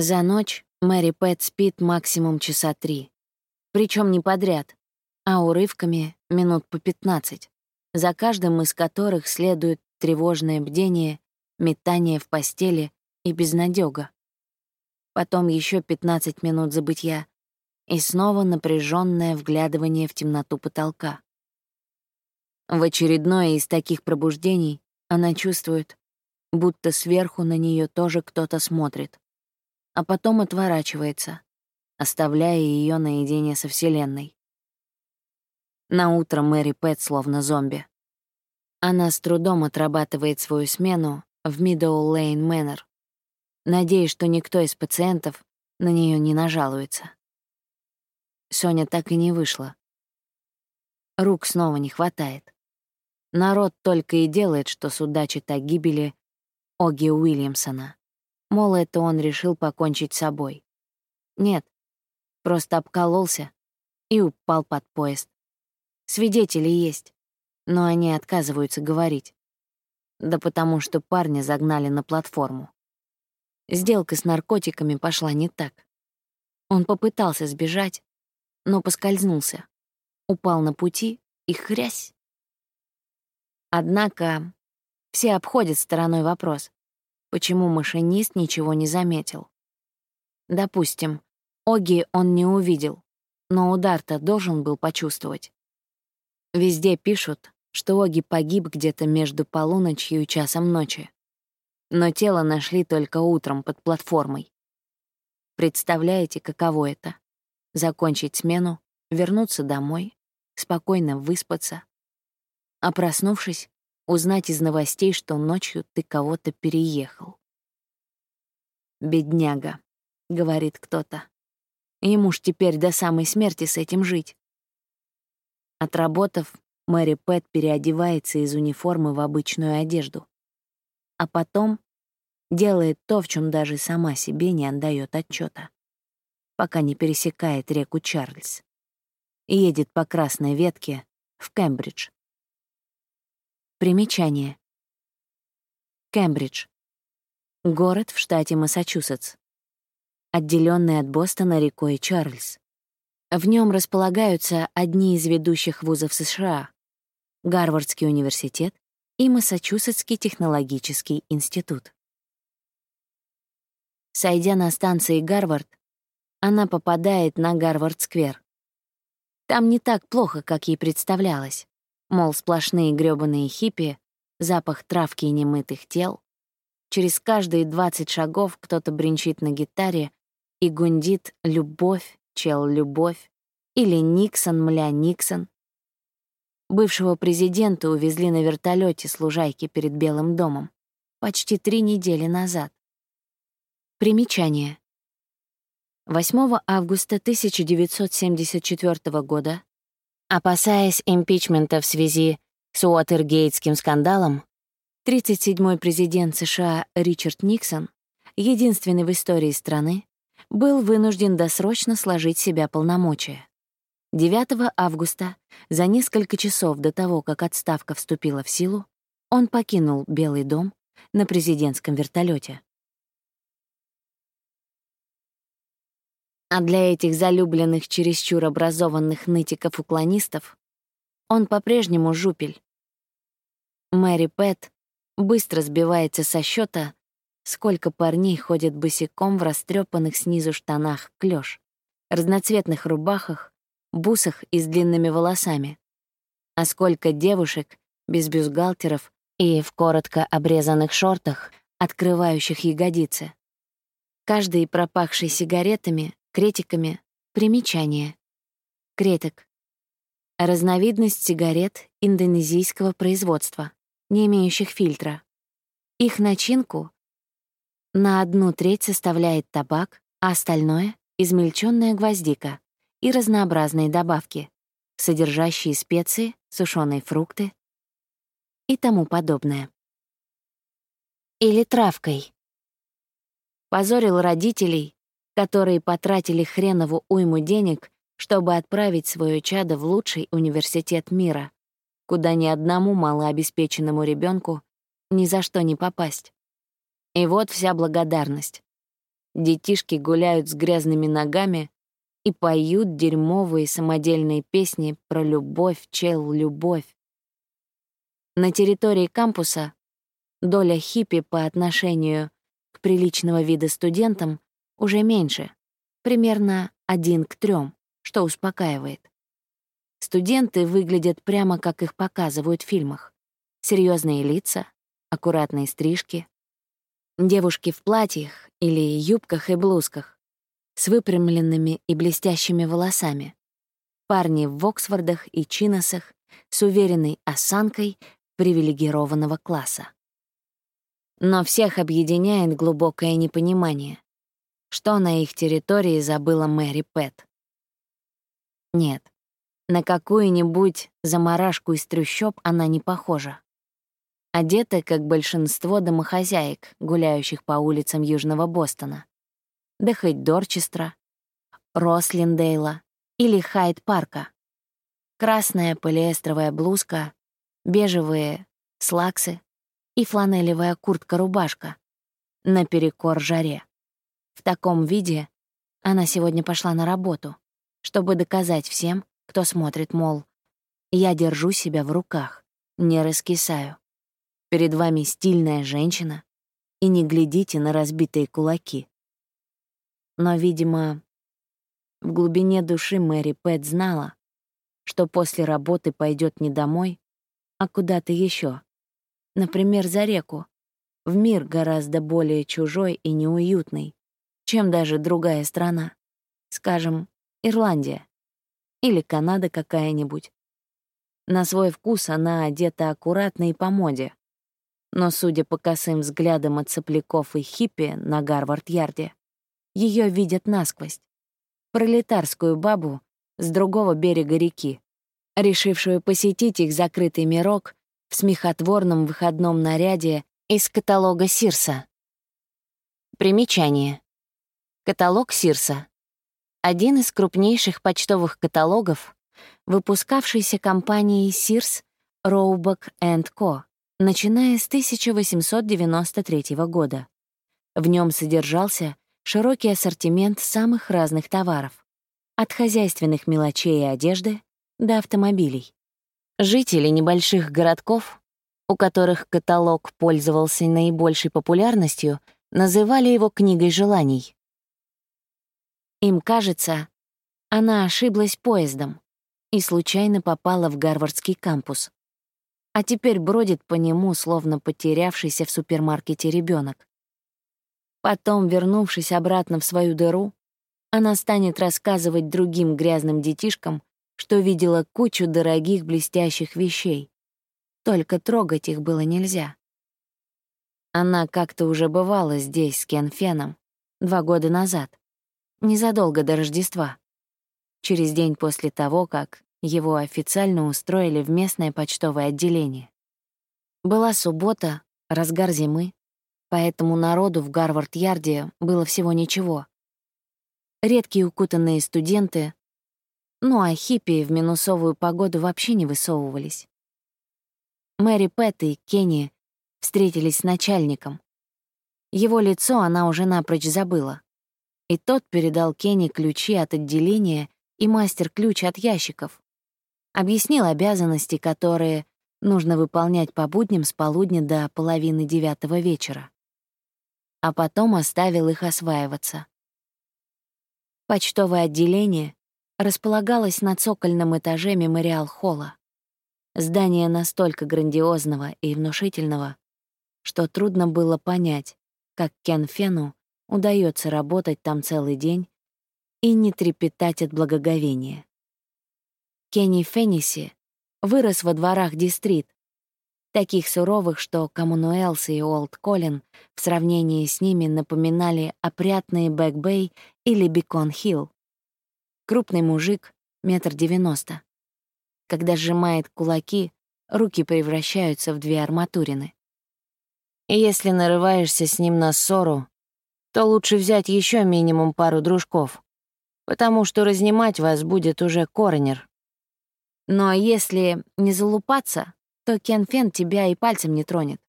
За ночь Мэри Пэт спит максимум часа три. Причем не подряд, а урывками минут по 15, за каждым из которых следует тревожное бдение, метание в постели и безнадёга. Потом еще 15 минут забытья и снова напряженное вглядывание в темноту потолка. В очередное из таких пробуждений она чувствует, будто сверху на нее тоже кто-то смотрит, а потом отворачивается, оставляя ее наедине со Вселенной. На утро Мэри Пэт словно зомби. Она с трудом отрабатывает свою смену в Middle Lane Manor, надеясь, что никто из пациентов на нее не нажалуется. Соня так и не вышла. Рук снова не хватает. Народ только и делает, что судачит о гибели Оги Уильямсона. Мол, это он решил покончить с собой. Нет, просто обкололся и упал под поезд. Свидетели есть, но они отказываются говорить. Да потому что парня загнали на платформу. Сделка с наркотиками пошла не так. Он попытался сбежать, но поскользнулся, упал на пути и хрясь. Однако все обходят стороной вопрос, почему машинист ничего не заметил. Допустим, Оги он не увидел, но удар-то должен был почувствовать. Везде пишут, что Оги погиб где-то между полуночью и часом ночи. Но тело нашли только утром под платформой. Представляете, каково это? Закончить смену, вернуться домой, спокойно выспаться, а проснувшись, узнать из новостей, что ночью ты кого-то переехал. «Бедняга», — говорит кто-то. Ему ж теперь до самой смерти с этим жить. Отработав, Мэри Пэт переодевается из униформы в обычную одежду. А потом делает то, в чем даже сама себе не отдает отчета, пока не пересекает реку Чарльз и едет по красной ветке в Кембридж. Примечание. Кембридж. Город в штате Массачусетс, отделенный от Бостона рекой Чарльз. В нем располагаются одни из ведущих вузов США — Гарвардский университет и Массачусетский технологический институт. Сойдя на станции Гарвард, она попадает на Гарвард-сквер. Там не так плохо, как ей представлялось. Мол, сплошные грёбаные хиппи, запах травки и немытых тел. Через каждые 20 шагов кто-то бренчит на гитаре и гундит «любовь», «чел, любовь» или «Никсон, мля, Никсон». Бывшего президента увезли на вертолете с лужайки перед Белым домом почти три недели назад. Примечание. 8 августа 1974 года Опасаясь импичмента в связи с Уотергейтским скандалом, 37-й президент США Ричард Никсон, единственный в истории страны, был вынужден досрочно сложить себя полномочия. 9 августа, за несколько часов до того, как отставка вступила в силу, он покинул Белый дом на президентском вертолете. А для этих залюбленных чересчур образованных нытиков-уклонистов он по-прежнему жупель. Мэри Пэт быстро сбивается со счета, сколько парней ходят босиком в растрепанных снизу штанах клёш, разноцветных рубахах, бусах и с длинными волосами, а сколько девушек без бюстгальтеров и в коротко обрезанных шортах, открывающих ягодицы. Каждый пропахший сигаретами Кретиками примечание. Кретик. Разновидность сигарет индонезийского производства, не имеющих фильтра. Их начинку на одну треть составляет табак, а остальное — измельченная гвоздика и разнообразные добавки, содержащие специи, сушеные фрукты и тому подобное. Или травкой. Позорил родителей которые потратили хренову уйму денег, чтобы отправить свое чадо в лучший университет мира, куда ни одному малообеспеченному ребенку ни за что не попасть. И вот вся благодарность. детишки гуляют с грязными ногами и поют дерьмовые самодельные песни про любовь, чел, любовь. На территории кампуса доля хиппи по отношению к приличного вида студентам уже меньше, примерно один к трем, что успокаивает. Студенты выглядят прямо как их показывают в фильмах. Серьезные лица, аккуратные стрижки. Девушки в платьях или юбках и блузках, с выпрямленными и блестящими волосами. Парни в Оксфордах и Чиносах с уверенной осанкой привилегированного класса. Но всех объединяет глубокое непонимание, что на их территории забыла Мэри Пэт. Нет, на какую-нибудь заморашку из трущоб она не похожа. Одета, как большинство домохозяек, гуляющих по улицам Южного Бостона. Да хоть Дорчестра, Рослиндейла или Хайд-парка. Красная полиэстровая блузка, бежевые слаксы и фланелевая куртка-рубашка наперекор жаре. В таком виде она сегодня пошла на работу, чтобы доказать всем, кто смотрит, мол, я держу себя в руках, не раскисаю. Перед вами стильная женщина, и не глядите на разбитые кулаки. Но, видимо, в глубине души Мэри Пэт знала, что после работы пойдет не домой, а куда-то еще, например, за реку, в мир гораздо более чужой и неуютный, чем даже другая страна, скажем, Ирландия или Канада какая-нибудь. На свой вкус она одета аккуратно и по моде. Но, судя по косым взглядам от сопляков и хиппи на Гарвард-Ярде, ее видят насквозь. Пролетарскую бабу с другого берега реки, решившую посетить их закрытый мирок в смехотворном выходном наряде из каталога Сирса. Примечание. Каталог Сирса один из крупнейших почтовых каталогов, выпускавшийся компанией Sears, Roebuck Co., начиная с 1893 года. В нем содержался широкий ассортимент самых разных товаров, от хозяйственных мелочей и одежды до автомобилей. Жители небольших городков, у которых каталог пользовался наибольшей популярностью, называли его «книгой желаний», им кажется, она ошиблась поездом и случайно попала в Гарвардский кампус. А теперь бродит по нему, словно потерявшийся в супермаркете ребенок. Потом, вернувшись обратно в свою дыру, она станет рассказывать другим грязным детишкам, что видела кучу дорогих блестящих вещей. Только трогать их было нельзя. Она как-то уже бывала здесь с Кен Феном два года назад незадолго до Рождества, через день после того, как его официально устроили в местное почтовое отделение. Была суббота, разгар зимы, поэтому народу в Гарвард-Ярде было всего ничего. Редкие укутанные студенты, ну а хиппи в минусовую погоду вообще не высовывались. Мэри Пэт и Кенни встретились с начальником. Его лицо она уже напрочь забыла и тот передал Кенни ключи от отделения и мастер-ключ от ящиков. Объяснил обязанности, которые нужно выполнять по будням с полудня до половины девятого вечера. А потом оставил их осваиваться. Почтовое отделение располагалось на цокольном этаже мемориал-холла. Здание настолько грандиозного и внушительного, что трудно было понять, как Кен Фену удается работать там целый день и не трепетать от благоговения. Кенни Фенниси вырос во дворах Ди-стрит, таких суровых, что Коммунуэлс и Олд Колин в сравнении с ними напоминали опрятные Бэк-Бэй или Бикон-Хилл. Крупный мужик, метр девяносто. Когда сжимает кулаки, руки превращаются в две арматурины. И если нарываешься с ним на ссору, то лучше взять еще минимум пару дружков, потому что разнимать вас будет уже коронер. Но если не залупаться, то Кен Фен тебя и пальцем не тронет.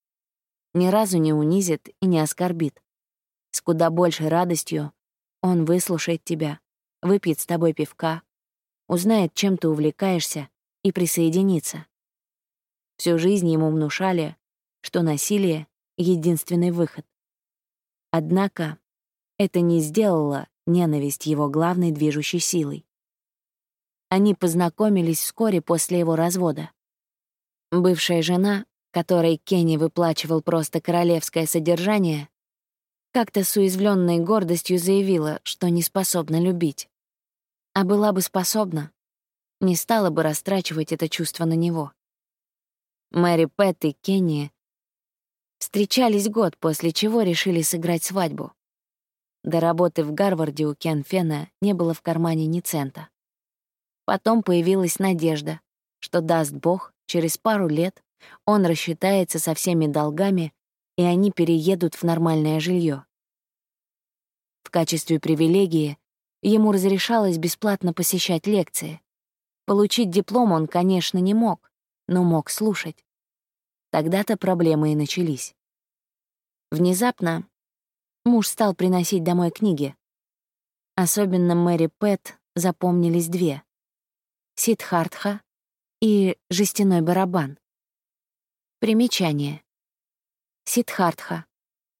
Ни разу не унизит и не оскорбит. С куда большей радостью он выслушает тебя, выпьет с тобой пивка, узнает, чем ты увлекаешься, и присоединится. Всю жизнь ему внушали, что насилие — единственный выход. Однако это не сделало ненависть его главной движущей силой. Они познакомились вскоре после его развода. Бывшая жена, которой Кенни выплачивал просто королевское содержание, как-то с уязвленной гордостью заявила, что не способна любить. А была бы способна, не стала бы растрачивать это чувство на него. Мэри Пэт и Кенни встречались год, после чего решили сыграть свадьбу. До работы в Гарварде у Кен Фена не было в кармане ни цента. Потом появилась надежда, что даст Бог, через пару лет он рассчитается со всеми долгами, и они переедут в нормальное жилье. В качестве привилегии ему разрешалось бесплатно посещать лекции. Получить диплом он, конечно, не мог, но мог слушать. Тогда-то проблемы и начались. Внезапно муж стал приносить домой книги. Особенно Мэри Пэт запомнились две. Сидхартха и жестяной барабан. Примечание. Сидхартха.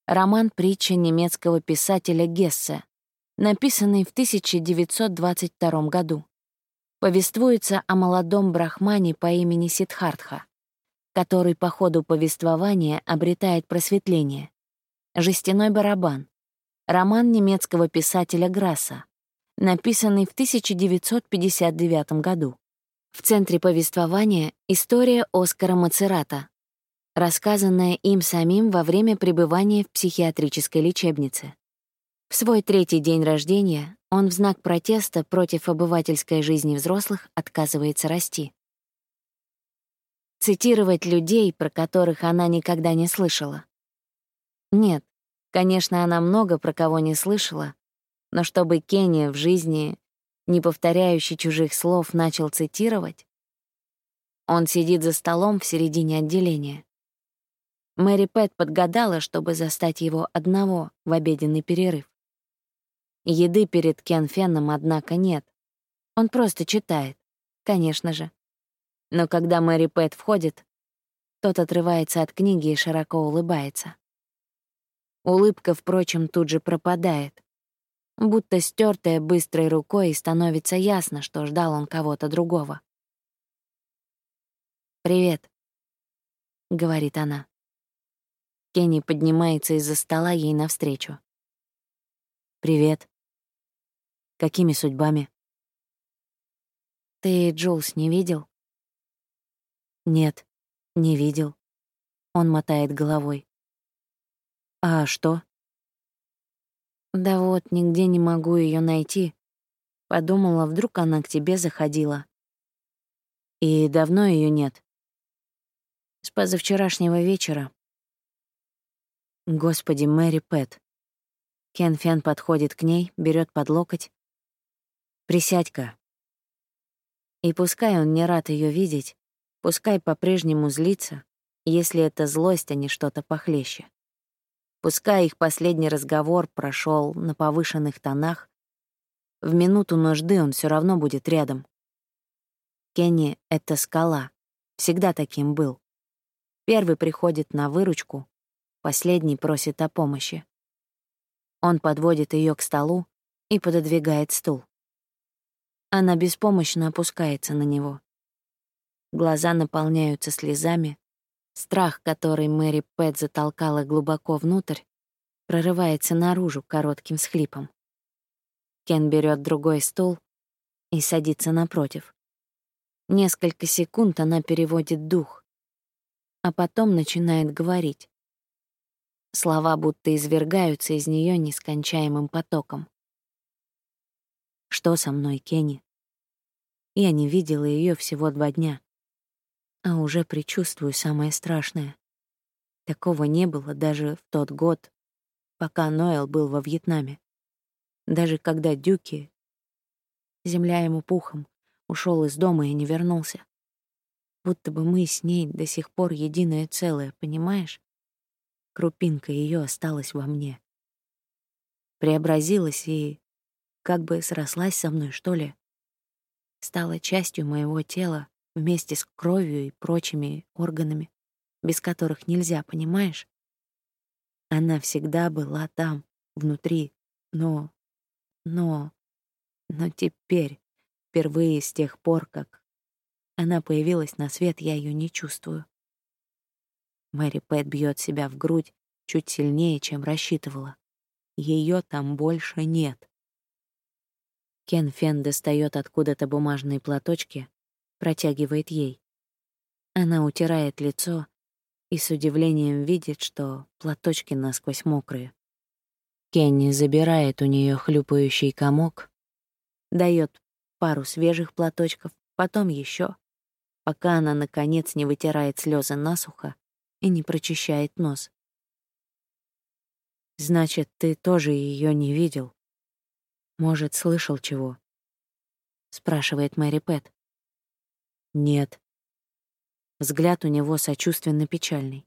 Роман-притча немецкого писателя Гессе, написанный в 1922 году. Повествуется о молодом брахмане по имени Сидхартха, который по ходу повествования обретает просветление. «Жестяной барабан» — роман немецкого писателя Грасса, написанный в 1959 году. В центре повествования история Оскара Мацерата, рассказанная им самим во время пребывания в психиатрической лечебнице. В свой третий день рождения он в знак протеста против обывательской жизни взрослых отказывается расти. Цитировать людей, про которых она никогда не слышала. Нет, конечно, она много про кого не слышала, но чтобы Кенни в жизни, не повторяющий чужих слов, начал цитировать, он сидит за столом в середине отделения. Мэри Пэт подгадала, чтобы застать его одного в обеденный перерыв. Еды перед Кен Феном, однако, нет. Он просто читает, конечно же. Но когда Мэри Пэт входит, тот отрывается от книги и широко улыбается. Улыбка, впрочем, тут же пропадает будто стертая быстрой рукой, и становится ясно, что ждал он кого-то другого. «Привет», — говорит она. Кенни поднимается из-за стола ей навстречу. «Привет. Какими судьбами?» «Ты Джулс не видел?» «Нет, не видел». Он мотает головой. «А что?» Да вот, нигде не могу ее найти. Подумала, вдруг она к тебе заходила. И давно ее нет. С позавчерашнего вечера. Господи, Мэри Пэт. Кен Фен подходит к ней, берет под локоть. «Присядь-ка». И пускай он не рад ее видеть, пускай по-прежнему злится, если это злость, а не что-то похлеще. Пускай их последний разговор прошел на повышенных тонах, в минуту нужды он все равно будет рядом. Кенни — это скала, всегда таким был. Первый приходит на выручку, последний просит о помощи. Он подводит ее к столу и пододвигает стул. Она беспомощно опускается на него. Глаза наполняются слезами, Страх, который Мэри Пэт затолкала глубоко внутрь, прорывается наружу коротким схлипом. Кен берет другой стул и садится напротив. Несколько секунд она переводит дух, а потом начинает говорить. Слова будто извергаются из нее нескончаемым потоком. «Что со мной, Кенни?» Я не видела ее всего два дня а уже предчувствую самое страшное. Такого не было даже в тот год, пока Ноэл был во Вьетнаме. Даже когда Дюки, земля ему пухом, ушел из дома и не вернулся. Будто бы мы с ней до сих пор единое целое, понимаешь? Крупинка ее осталась во мне. преобразилась и как бы срослась со мной, что ли. Стала частью моего тела вместе с кровью и прочими органами, без которых нельзя, понимаешь? Она всегда была там, внутри, но... но... но теперь, впервые с тех пор, как она появилась на свет, я ее не чувствую. Мэри Пэт бьет себя в грудь чуть сильнее, чем рассчитывала. Ее там больше нет. Кен Фен достает откуда-то бумажные платочки, протягивает ей. Она утирает лицо и с удивлением видит, что платочки насквозь мокрые. Кенни забирает у нее хлюпающий комок, дает пару свежих платочков, потом еще, пока она, наконец, не вытирает слезы насухо и не прочищает нос. «Значит, ты тоже ее не видел? Может, слышал чего?» — спрашивает Мэри Пэт. «Нет». Взгляд у него сочувственно печальный.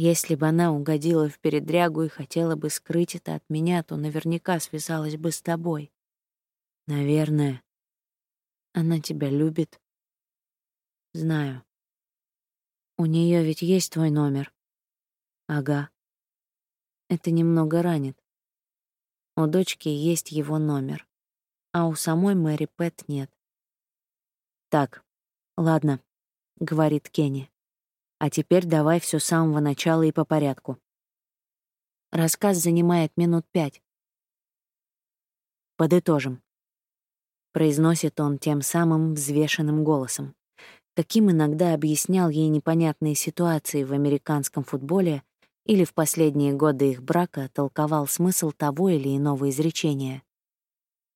Если бы она угодила в передрягу и хотела бы скрыть это от меня, то наверняка связалась бы с тобой. Наверное. Она тебя любит. Знаю. У нее ведь есть твой номер. Ага. Это немного ранит. У дочки есть его номер, а у самой Мэри Пэт нет. «Так, ладно», — говорит Кенни. «А теперь давай все с самого начала и по порядку». Рассказ занимает минут пять. «Подытожим», — произносит он тем самым взвешенным голосом, каким иногда объяснял ей непонятные ситуации в американском футболе или в последние годы их брака толковал смысл того или иного изречения.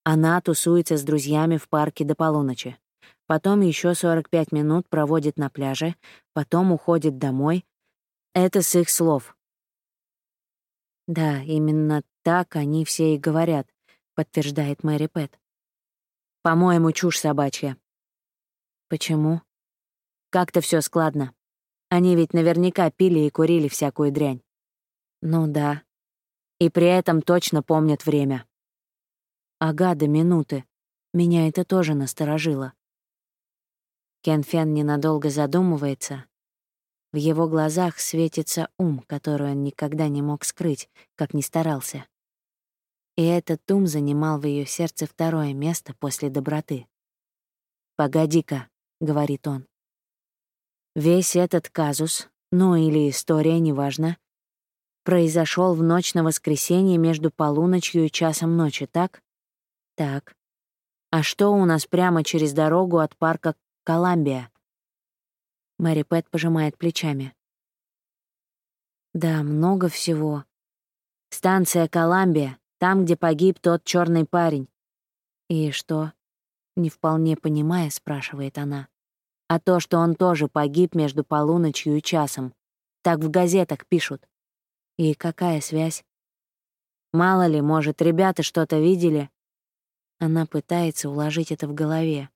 Она тусуется с друзьями в парке до полуночи. Потом еще 45 минут проводит на пляже, потом уходит домой. Это с их слов. «Да, именно так они все и говорят», — подтверждает Мэри Пэт. «По-моему, чушь собачья». «Почему?» «Как-то все складно. Они ведь наверняка пили и курили всякую дрянь». «Ну да. И при этом точно помнят время». «Ага, до минуты. Меня это тоже насторожило». Кен Фен ненадолго задумывается. В его глазах светится ум, который он никогда не мог скрыть, как ни старался. И этот ум занимал в ее сердце второе место после доброты. «Погоди-ка», — говорит он. «Весь этот казус, ну или история, неважно, произошел в ночь на воскресенье между полуночью и часом ночи, так? Так. А что у нас прямо через дорогу от парка Коламбия. Мэри Пэт пожимает плечами. Да, много всего. Станция Коламбия, там, где погиб тот черный парень. И что? Не вполне понимая, спрашивает она. А то, что он тоже погиб между полуночью и часом. Так в газетах пишут. И какая связь? Мало ли, может, ребята что-то видели? Она пытается уложить это в голове.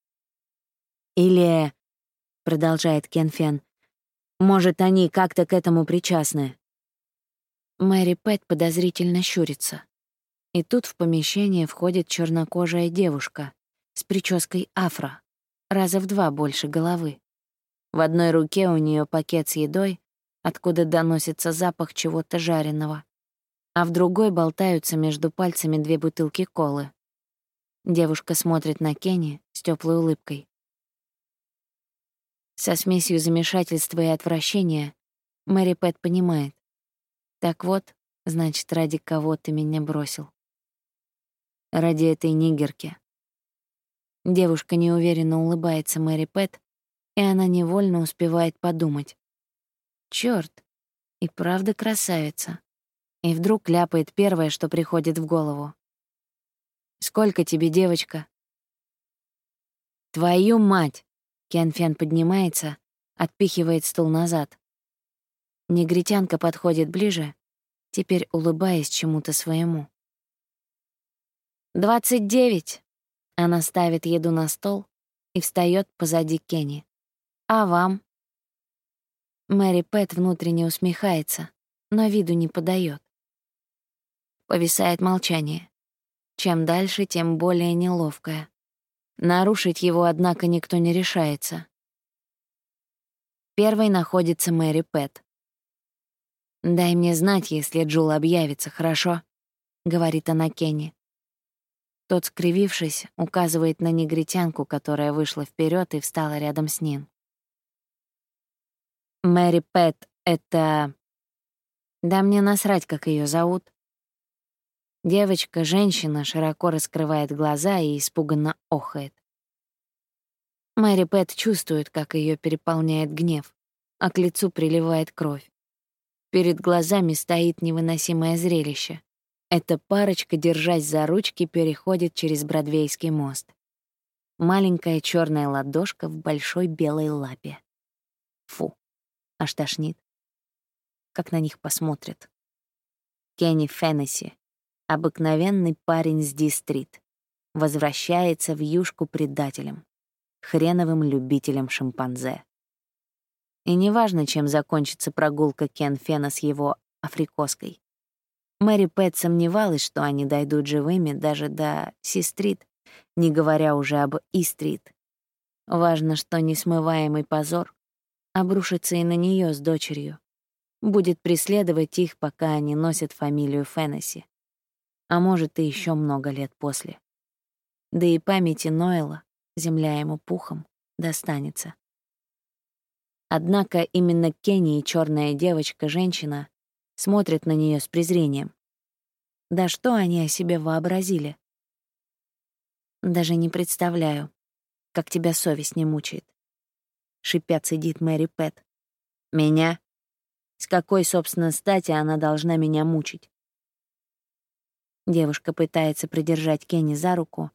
Или, — продолжает Кенфен, — может, они как-то к этому причастны. Мэри Пэт подозрительно щурится. И тут в помещение входит чернокожая девушка с прической афро, раза в два больше головы. В одной руке у нее пакет с едой, откуда доносится запах чего-то жареного, а в другой болтаются между пальцами две бутылки колы. Девушка смотрит на Кенни с теплой улыбкой. Со смесью замешательства и отвращения Мэри Пэт понимает. Так вот, значит, ради кого ты меня бросил. Ради этой нигерки. Девушка неуверенно улыбается Мэри Пэт, и она невольно успевает подумать. Чёрт, и правда красавица. И вдруг ляпает первое, что приходит в голову. «Сколько тебе, девочка?» «Твою мать!» Кен Фен поднимается, отпихивает стул назад. Негритянка подходит ближе, теперь улыбаясь чему-то своему. «Двадцать девять!» Она ставит еду на стол и встает позади Кенни. «А вам?» Мэри Пэт внутренне усмехается, но виду не подает. Повисает молчание. Чем дальше, тем более неловкое. Нарушить его, однако, никто не решается. Первой находится Мэри Пэт. «Дай мне знать, если Джул объявится, хорошо?» — говорит она Кенни. Тот, скривившись, указывает на негритянку, которая вышла вперед и встала рядом с ним. «Мэри Пэт — это...» «Да мне насрать, как ее зовут. Девочка, женщина, широко раскрывает глаза и испуганно охает. Мэри Пэт чувствует, как ее переполняет гнев, а к лицу приливает кровь. Перед глазами стоит невыносимое зрелище. Эта парочка, держась за ручки, переходит через Бродвейский мост. Маленькая черная ладошка в большой белой лапе. Фу, аж тошнит. Как на них посмотрят. Кенни Феннесси, Обыкновенный парень с Ди-стрит. Возвращается в юшку предателем. Хреновым любителем шимпанзе. И неважно, чем закончится прогулка Кен Фена с его африкоской. Мэри Пэт сомневалась, что они дойдут живыми даже до Си-стрит, не говоря уже об И-стрит. Важно, что несмываемый позор обрушится и на нее с дочерью. Будет преследовать их, пока они носят фамилию Феннесси а может и еще много лет после. Да и памяти Ноэла, земля ему пухом, достанется. Однако именно Кенни и черная девочка-женщина смотрят на нее с презрением. Да что они о себе вообразили? Даже не представляю, как тебя совесть не мучает. Шипя цедит Мэри Пэт. Меня? С какой, собственно, стати она должна меня мучить? Девушка пытается придержать Кенни за руку,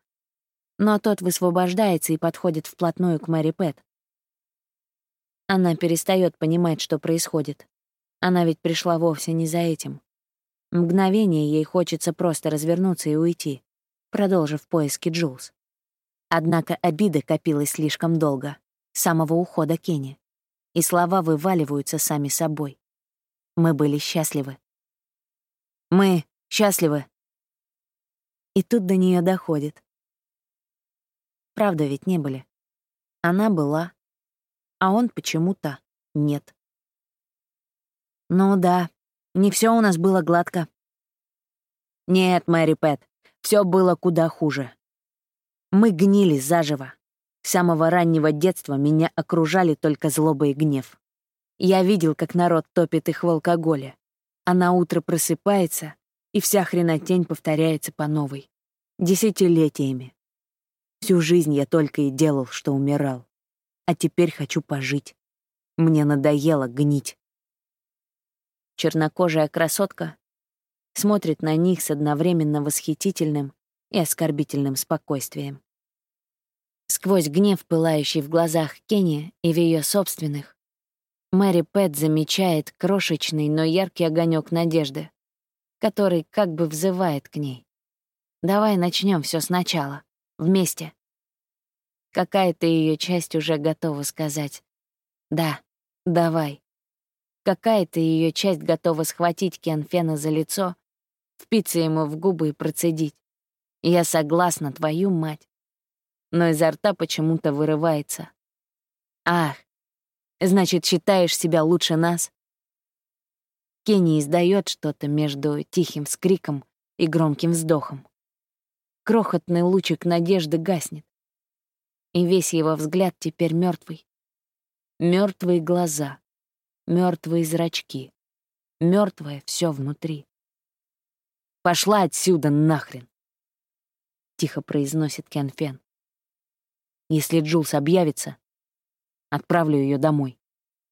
но тот высвобождается и подходит вплотную к Мэри Пэт. Она перестает понимать, что происходит. Она ведь пришла вовсе не за этим. Мгновение ей хочется просто развернуться и уйти, продолжив поиски Джулс. Однако обида копилась слишком долго, с самого ухода Кенни, и слова вываливаются сами собой. Мы были счастливы. Мы счастливы, и тут до нее доходит. Правда ведь не были. Она была, а он почему-то нет. Ну да, не все у нас было гладко. Нет, Мэри Пэт, все было куда хуже. Мы гнили заживо. С самого раннего детства меня окружали только злоба и гнев. Я видел, как народ топит их в алкоголе, а на утро просыпается и вся хренотень повторяется по новой. Десятилетиями. Всю жизнь я только и делал, что умирал. А теперь хочу пожить. Мне надоело гнить. Чернокожая красотка смотрит на них с одновременно восхитительным и оскорбительным спокойствием. Сквозь гнев, пылающий в глазах Кенни и в ее собственных, Мэри Пэт замечает крошечный, но яркий огонек надежды, который как бы взывает к ней. Давай начнем все сначала, вместе. Какая-то ее часть уже готова сказать «Да, давай». Какая-то ее часть готова схватить Кенфена за лицо, впиться ему в губы и процедить. «Я согласна, твою мать». Но изо рта почему-то вырывается. «Ах, значит, считаешь себя лучше нас?» Кенни издает что-то между тихим скриком и громким вздохом. Крохотный лучик надежды гаснет. И весь его взгляд теперь мертвый. Мертвые глаза, мертвые зрачки, мертвое все внутри. «Пошла отсюда нахрен!» — тихо произносит Кен Фен. «Если Джулс объявится, отправлю ее домой».